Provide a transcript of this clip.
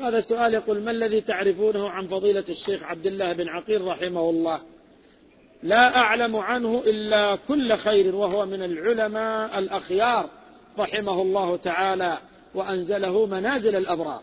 هذا السؤال يقول ما الذي تعرفونه عن فضيلة الشيخ عبد الله بن عقيل رحمه الله؟ لا أعلم عنه إلا كل خير وهو من العلماء الأخيار رحمه الله تعالى وأنزله منازل الأبرار.